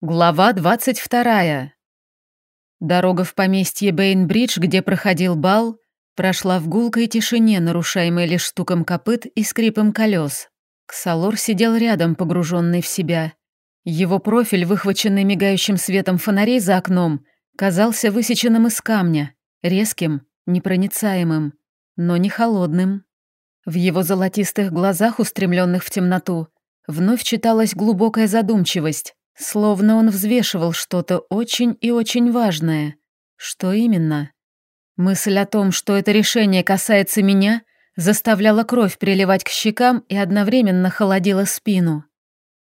Глава 22. Дорога в поместье Бейнбридж, где проходил бал, прошла в гулкой тишине, нарушаемой лишь стуком копыт и скрипом колес. Ксалор сидел рядом, погруженный в себя. Его профиль, выхваченный мигающим светом фонарей за окном, казался высеченным из камня, резким, непроницаемым, но не холодным. В его золотистых глазах, устремленных в темноту, вновь читалась глубокая задумчивость, Словно он взвешивал что-то очень и очень важное. Что именно? Мысль о том, что это решение касается меня, заставляла кровь приливать к щекам и одновременно холодила спину.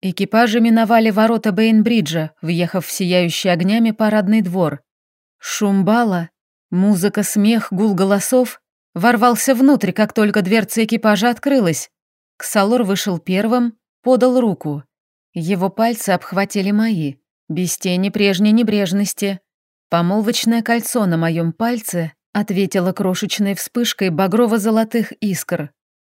Экипажи миновали ворота Бейнбриджа, въехав в сияющий огнями парадный двор. Шум бала, музыка, смех, гул голосов ворвался внутрь, как только дверца экипажа открылась. Ксалор вышел первым, подал руку. Его пальцы обхватили мои, без тени прежней небрежности. Помолвочное кольцо на моем пальце ответило крошечной вспышкой багрово-золотых искр.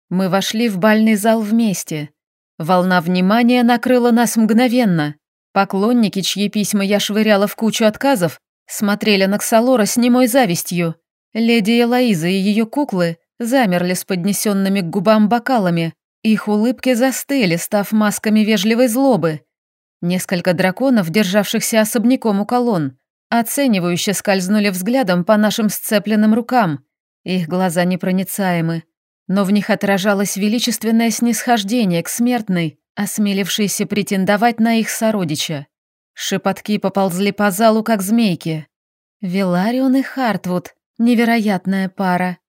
Мы вошли в бальный зал вместе. Волна внимания накрыла нас мгновенно. Поклонники, чьи письма я швыряла в кучу отказов, смотрели на Ксалора с немой завистью. Леди Элоиза и ее куклы замерли с поднесенными к губам бокалами, их улыбки застыли, став масками вежливой злобы. Несколько драконов, державшихся особняком у колонн, оценивающе скользнули взглядом по нашим сцепленным рукам. Их глаза непроницаемы, но в них отражалось величественное снисхождение к смертной, осмелившейся претендовать на их сородича. Шепотки поползли по залу, как змейки. Виларион и Хартвуд — невероятная пара.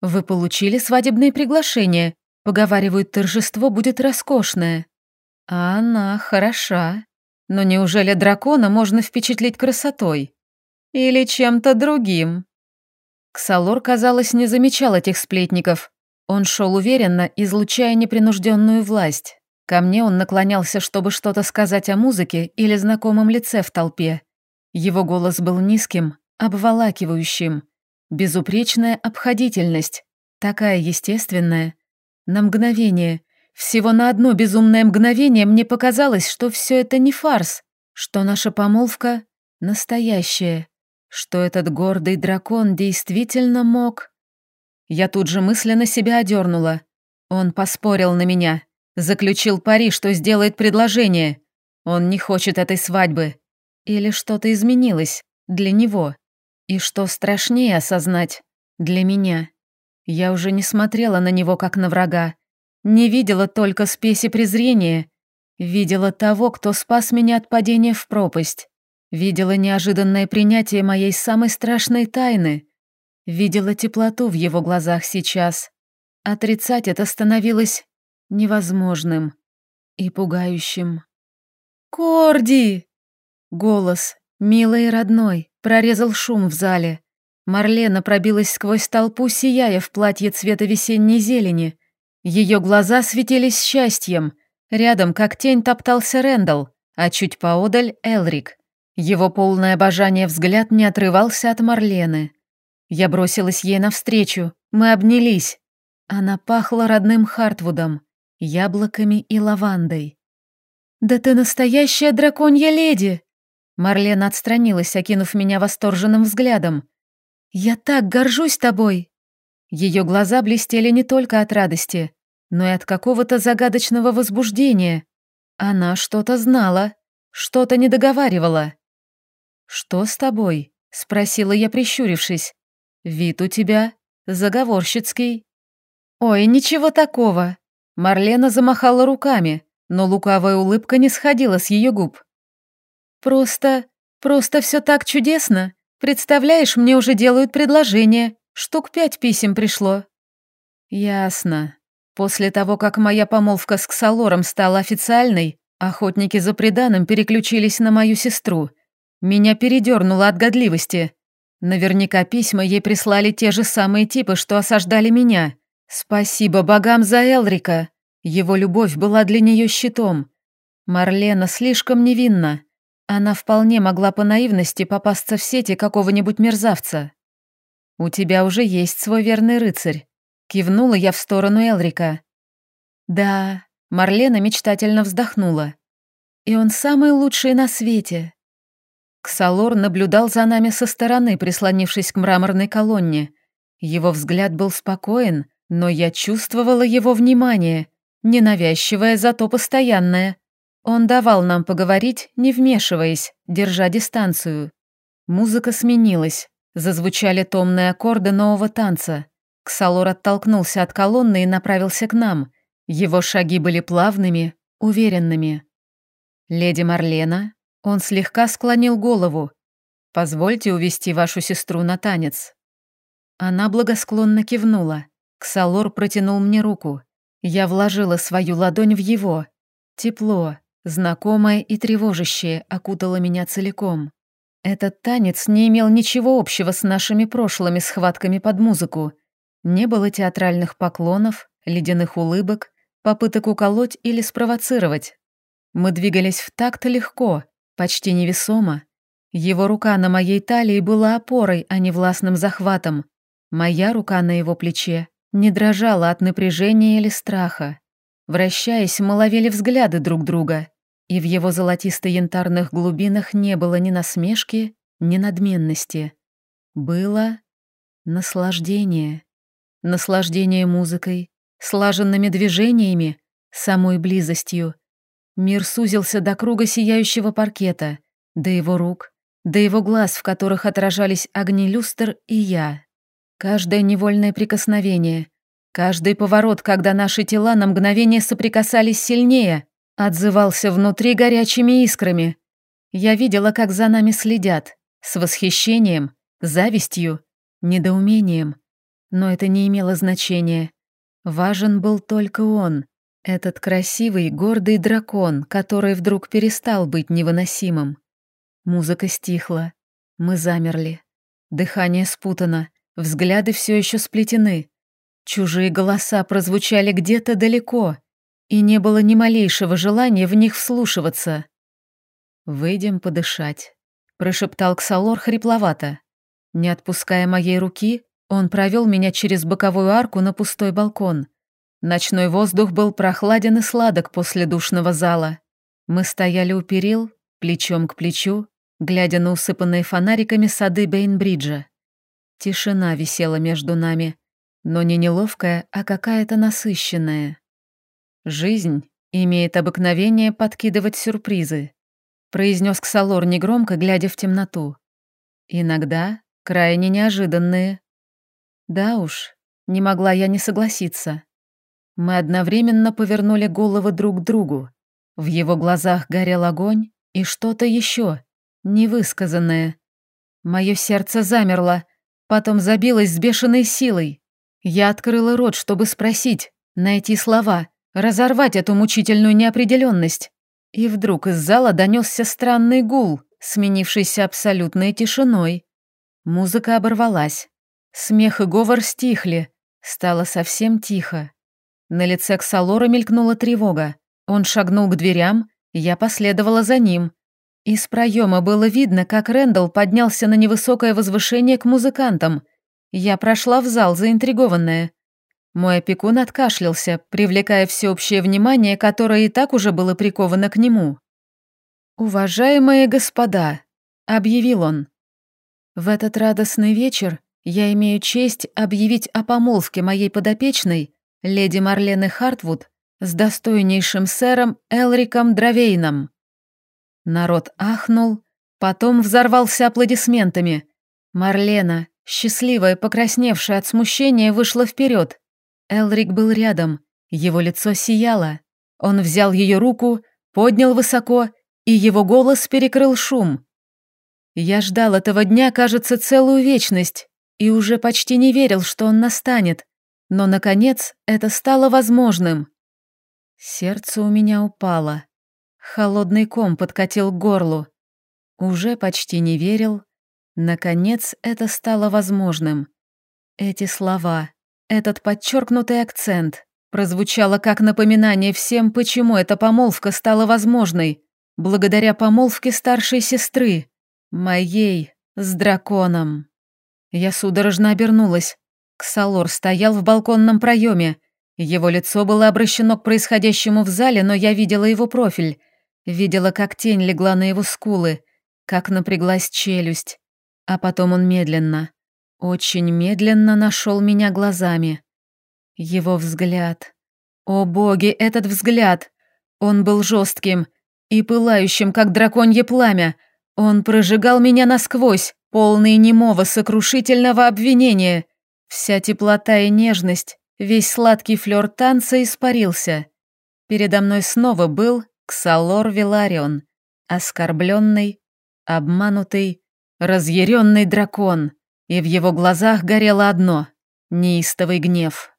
Вы получили свадебные приглашения Поговаривают, торжество будет роскошное. А она хороша. Но неужели дракона можно впечатлить красотой? Или чем-то другим? Ксалор, казалось, не замечал этих сплетников. Он шел уверенно, излучая непринужденную власть. Ко мне он наклонялся, чтобы что-то сказать о музыке или знакомом лице в толпе. Его голос был низким, обволакивающим. Безупречная обходительность, такая естественная, на мгновение, всего на одно безумное мгновение мне показалось, что все это не фарс, что наша помолвка настоящая, что этот гордый дракон действительно мог... Я тут же мысленно себя одернула. Он поспорил на меня, заключил пари, что сделает предложение. Он не хочет этой свадьбы. Или что-то изменилось для него. И что страшнее осознать, для меня. Я уже не смотрела на него, как на врага. Не видела только спеси презрения. Видела того, кто спас меня от падения в пропасть. Видела неожиданное принятие моей самой страшной тайны. Видела теплоту в его глазах сейчас. Отрицать это становилось невозможным и пугающим. «Корди!» Голос, милый и родной, прорезал шум в зале. Марлена пробилась сквозь толпу, сияя в платье цвета весенней зелени. Ее глаза светились счастьем. Рядом, как тень, топтался Рэндалл, а чуть поодаль — Элрик. Его полное обожание взгляд не отрывался от Марлены. Я бросилась ей навстречу, мы обнялись. Она пахла родным Хартвудом, яблоками и лавандой. «Да ты настоящая драконья леди!» Марлена отстранилась, окинув меня восторженным взглядом. «Я так горжусь тобой!» Ее глаза блестели не только от радости, но и от какого-то загадочного возбуждения. Она что-то знала, что-то не договаривала. «Что с тобой?» — спросила я, прищурившись. «Вид у тебя заговорщицкий». «Ой, ничего такого!» Марлена замахала руками, но лукавая улыбка не сходила с ее губ. «Просто, просто все так чудесно. Представляешь, мне уже делают предложение. Штук пять писем пришло». «Ясно. После того, как моя помолвка с Ксалором стала официальной, охотники за преданным переключились на мою сестру. Меня передернуло от годливости. Наверняка письма ей прислали те же самые типы, что осаждали меня. Спасибо богам за Элрика. Его любовь была для нее щитом. Марлена слишком невинна. Она вполне могла по наивности попасться в сети какого-нибудь мерзавца. «У тебя уже есть свой верный рыцарь», — кивнула я в сторону Элрика. «Да», — Марлена мечтательно вздохнула. и он самый лучший на свете. Ксалор наблюдал за нами со стороны, прислонившись к мраморной колонне. Его взгляд был спокоен, но я чувствовала его внимание, ненавязчивое, зато постоянное. Он давал нам поговорить, не вмешиваясь, держа дистанцию. Музыка сменилась, зазвучали томные аккорды нового танца. Ксалор оттолкнулся от колонны и направился к нам. Его шаги были плавными, уверенными. «Леди Марлена?» Он слегка склонил голову. «Позвольте увести вашу сестру на танец». Она благосклонно кивнула. Ксалор протянул мне руку. Я вложила свою ладонь в его. Тепло, знакомое и тревожащее, окутало меня целиком. Этот танец не имел ничего общего с нашими прошлыми схватками под музыку. Не было театральных поклонов, ледяных улыбок, попыток уколоть или спровоцировать. Мы двигались в такт легко, почти невесомо. Его рука на моей талии была опорой, а не властным захватом. Моя рука на его плече не дрожала от напряжения или страха. Вращаясь, мы ловили взгляды друг друга, и в его золотисто-янтарных глубинах не было ни насмешки, ни надменности. Было наслаждение. Наслаждение музыкой, слаженными движениями, самой близостью. Мир сузился до круга сияющего паркета, до его рук, до его глаз, в которых отражались огни люстр и я. Каждое невольное прикосновение, каждый поворот, когда наши тела на мгновение соприкасались сильнее, отзывался внутри горячими искрами. Я видела, как за нами следят, с восхищением, завистью, недоумением. Но это не имело значения. Важен был только он, этот красивый, гордый дракон, который вдруг перестал быть невыносимым. Музыка стихла. Мы замерли. Дыхание спутано, Взгляды все еще сплетены. Чужие голоса прозвучали где-то далеко, и не было ни малейшего желания в них вслушиваться. «Выйдем подышать», — прошептал Ксалор хрипловато. Не отпуская моей руки, он провел меня через боковую арку на пустой балкон. Ночной воздух был прохладен и сладок после душного зала. Мы стояли у перил, плечом к плечу, глядя на усыпанные фонариками сады Бейнбриджа. Тишина висела между нами, но не неловкая, а какая-то насыщенная. «Жизнь имеет обыкновение подкидывать сюрпризы», произнес Ксалор негромко, глядя в темноту. «Иногда крайне неожиданные». Да уж, не могла я не согласиться. Мы одновременно повернули головы друг к другу. В его глазах горел огонь и что-то еще, невысказанное. Мое сердце замерло, Потом забилась с бешеной силой. Я открыла рот, чтобы спросить, найти слова, разорвать эту мучительную неопределенность. И вдруг из зала донесся странный гул, сменившийся абсолютной тишиной. Музыка оборвалась. Смех и говор стихли. Стало совсем тихо. На лице Ксалора мелькнула тревога. Он шагнул к дверям, я последовала за ним. Из проема было видно, как Рэндалл поднялся на невысокое возвышение к музыкантам. Я прошла в зал, заинтригованная. Мой опекун откашлялся, привлекая всеобщее внимание, которое и так уже было приковано к нему. «Уважаемые господа», — объявил он, — «в этот радостный вечер я имею честь объявить о помолвке моей подопечной, леди Марлены Хартвуд, с достойнейшим сэром Элриком Дравейном». Народ ахнул, потом взорвался аплодисментами. Марлена, счастливая, покрасневшая от смущения, вышла вперед. Элрик был рядом, его лицо сияло. Он взял ее руку, поднял высоко, и его голос перекрыл шум. Я ждал этого дня, кажется, целую вечность, и уже почти не верил, что он настанет. Но, наконец, это стало возможным. Сердце у меня упало. Холодный ком подкатил к горлу. Уже почти не верил. Наконец это стало возможным. Эти слова, этот подчеркнутый акцент прозвучало как напоминание всем, почему эта помолвка стала возможной, благодаря помолвке старшей сестры, моей, с драконом. Я судорожно обернулась. Ксалор стоял в балконном проеме. Его лицо было обращено к происходящему в зале, но я видела его профиль. Видела, как тень легла на его скулы, как напряглась челюсть. А потом он медленно, очень медленно нашел меня глазами. Его взгляд. О боги, этот взгляд! Он был жестким и пылающим, как драконье пламя. Он прожигал меня насквозь, полный немого сокрушительного обвинения. Вся теплота и нежность, весь сладкий флёр танца испарился. Передо мной снова был Ксалор Виларион, оскорбленный, обманутый, разъяренный дракон, и в его глазах горело одно — неистовый гнев.